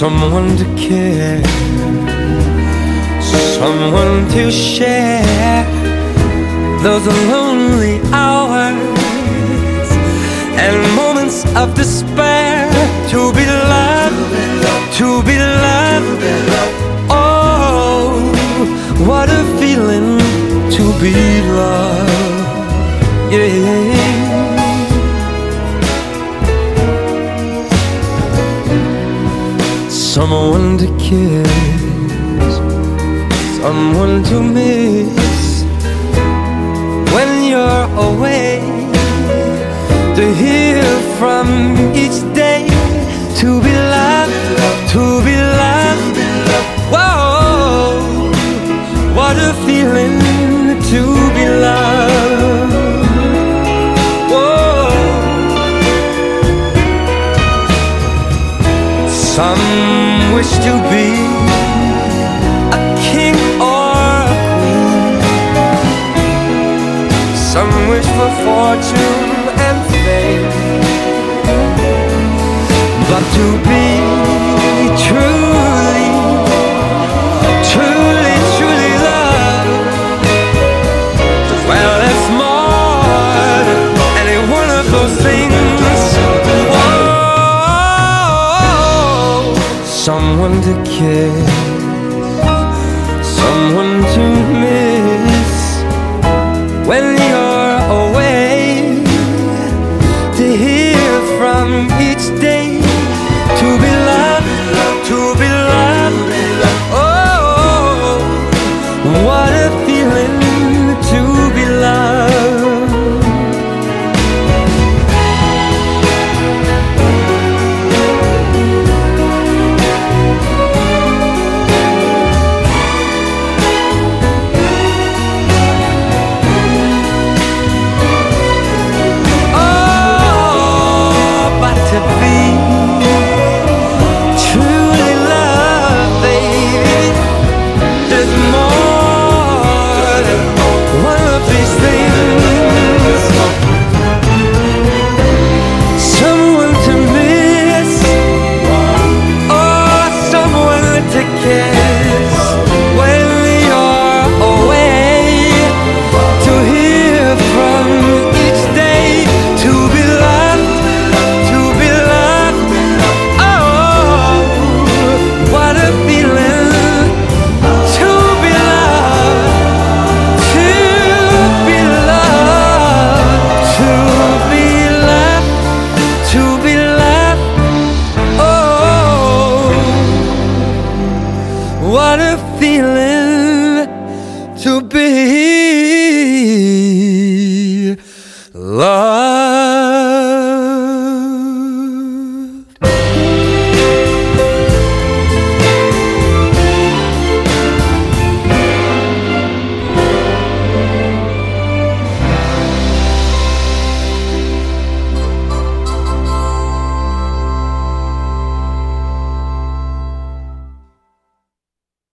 someone to care, someone to share those lonely hours and moments of despair. To be loved, to be loved. Oh, what a feeling to be loved. Yeah. Someone to kiss, someone to miss when you're away. To hear from each day, to be loved, to be loved. Whoa, what a feeling to be loved. Whoa. Some wish to be a king or a queen. Some wish for fortune and fame. But to someone to kiss, someone to miss when you're away. To hear from each day, to be loved, to be loved. Oh, what a to kiss he